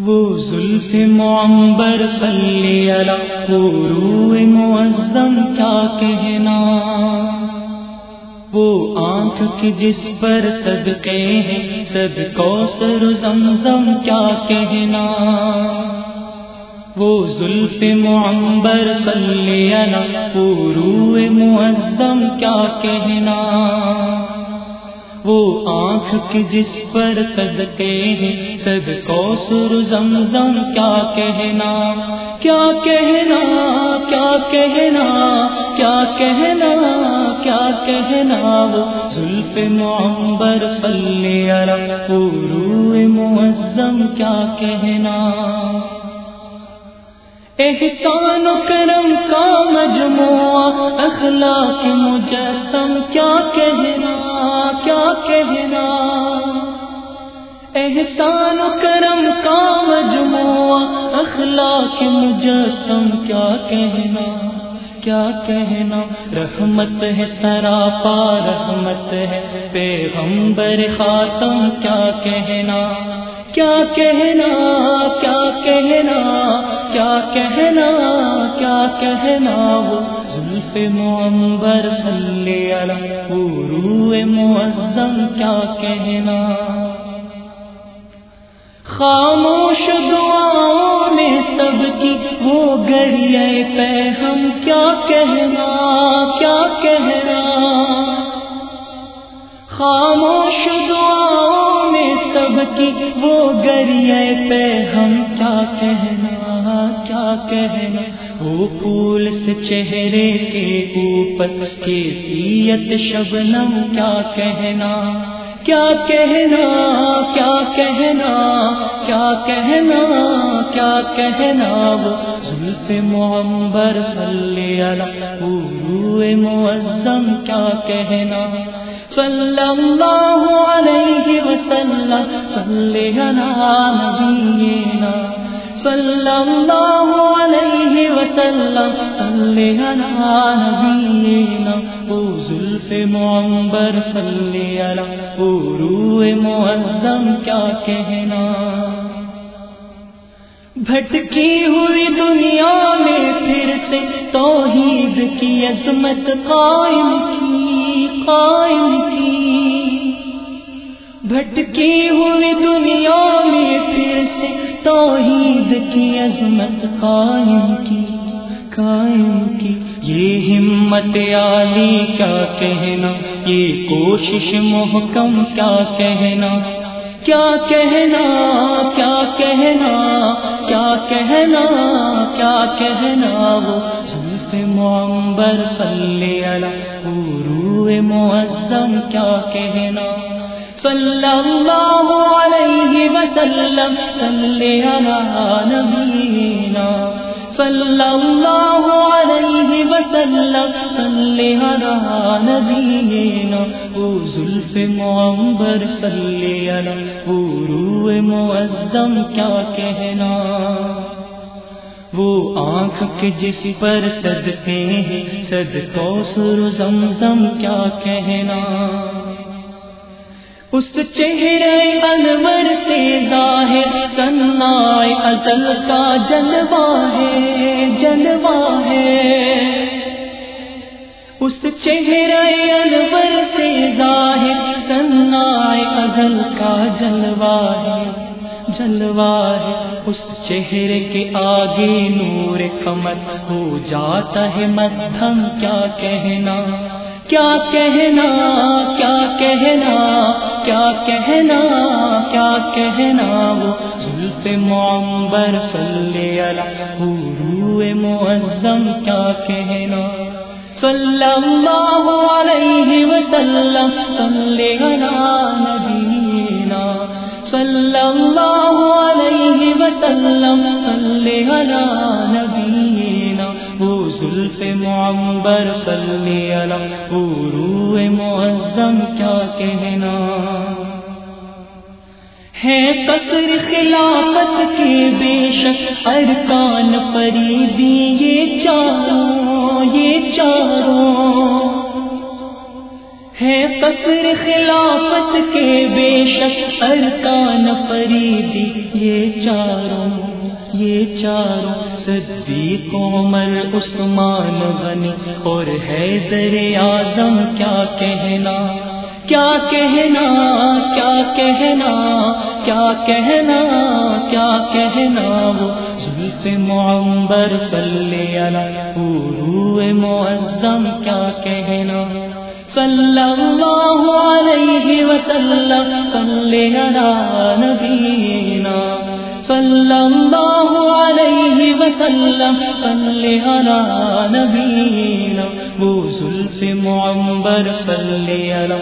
وہ زلف معمبر، صلی اللہ قرو معظم، کیا کہنا؟ وہ آنکھ کی جس پر صدقے ہیں سب کو سر زمزم، کیا کہنا؟ وہ زلف معمبر، صلی اللہ قرو معظم، کیا کہنا؟ وہ آنکھ کی جس پر صدقے ہیں سد کو سر زمزم، کیا کہنا کیا کہنا کیا کہنا کیا کہنا کیا کہنا، وہ زلف معمبر صلی علی قرو معظم، کیا کہنا۔ احسان و کرم کا مجموعہ، اخلاق مجسم، کیا کہنا۔ کیا کہنا؟ احسان و کرم کا مجموعہ، اخلاق مجسم کیا کہنا؟ کیا کہنا؟ رحمت ہے سراپا، رحمت ہے پیغمبر خاتم، کیا کہنا؟ کیا کہنا؟ کیا کہنا؟ کیا کہنا؟ کیا کہنا وہ؟ زلف معمبر صلی علی قرو معظم کیا کہنا؟ خاموش دعاؤں میں سب کی وہ گریے پہ ہم کیا کہنا کیا کہنا؟ خاموش دعاؤں میں سب کی وہ گریے پہ ہم کیا کہنا؟ کیا کہنا، وہ پھول سے چہرے کے اوپر کی سیت شبنم کیا کہنا؟ کیا کہنا کیا کہنا کیا کہنا کیا کہنا؟ وہ زلف معمبر صلی علی قرو معظم کیا کہنا؟ صلی اللہ علیہ وسلم، صلی علی نبینا صلی اللہ علیہ وسلم صلی علی نبینا او زلف معمبر صلی علی قرو معظم کیا کہنا. بھٹکی ہوئی دنیا میں پھر سے توحید کی عظمت قائم کی قائم کی. بھٹکی ہوئی دنیا میں پھر سے توحید کی عظمت قائم کی قائم کی۔ یہ ہمت عالی کیا کہنا، یہ کوشش محکم کیا کہنا۔ کیا کہنا کیا کہنا کیا کہنا کیا کہنا وہ۔ زلف معمبر صلی علی قرو معظم کیا کہنا۔ صلی اللہ علیہ وسلم صلی علی نبینا صلی اللہ علیہ وسلم صلی علی نبینا او زلف معمبر صلی علی قرو معظم، کیا کہنا؟ وہ آنکھ کے جس پر صدقے ہیں، صدقوں سر زمزم، کیا کہنا؟ اس چہرے انور سے ظاہر سنائے ازل کا جلوہ ہے جلوہ ہے۔ اس چہرے انور سے ظاہر سنائے ازل کا جلوہ ہے جلوہ ہے۔ اس چہرے کے آگے نور کمر ہو جاتا ہے، مدھم کیا کہنا کیا کہنا کیا کہنا۔ کیا کہنا کیا کہنا وہ؟ زلف معمبر صلی علی قرو معظم کیا کہنا؟ صلی اللہ علیہ وسلم، صلی علی نبینا۔ صلی اللہ علیہ وسلم، صلی علی معمبر صلی علی قرو معظم کیا کہنا؟ ہے قصر خلافت کے بے شک ارکان پریدی یہ چاروں یہ چاروں۔ ہے قصر خلافت کے بے شک ارکان فریدی یہ چاروں یہ چاروں۔ صدیق عمر، عثمان غنی اور حیدر اعظم، کیا کہنا کیا کہنا کیا کہنا کیا کہنا کیا کہنا، وہ ظلف معمبر صلی علیہ معظم، کیا کہنا، صلی اللہ علیہ وسلم، صلی علی نبینا صلی اللہ علیہ وسلم صلی علی نبینا وہ ظلف معمبر صلی علی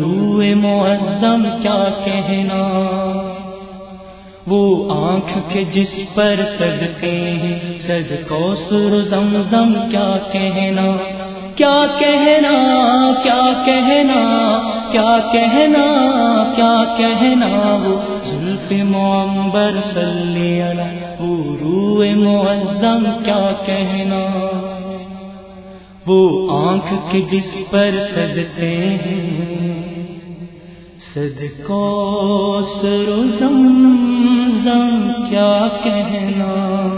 روح معظم، کیا کہنا؟ وہ آنکھ کے جس پر صدقے ہیں صدقوں سر زمزم، کیا کہنا؟ کیا کہنا؟ کیا کہنا؟ کیا کہنا؟ کیا کہنا وہ؟ زلف معمبر صلی علیہ روح معظم کیا کہنا؟ وہ آنکھ کے جس پر صدتے ہیں صدقو سر زم زم کیا کہنا؟